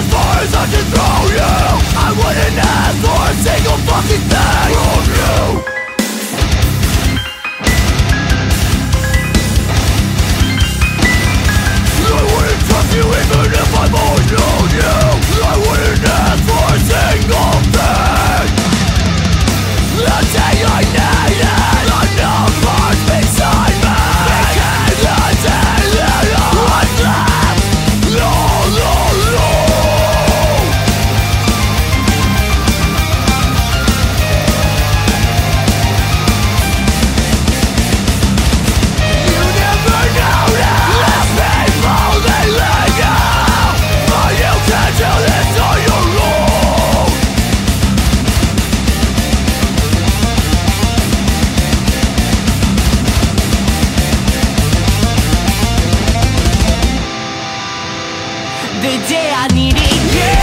as far as I can throw you. I wouldn't ask for a single fucking the day I need it. Yeah.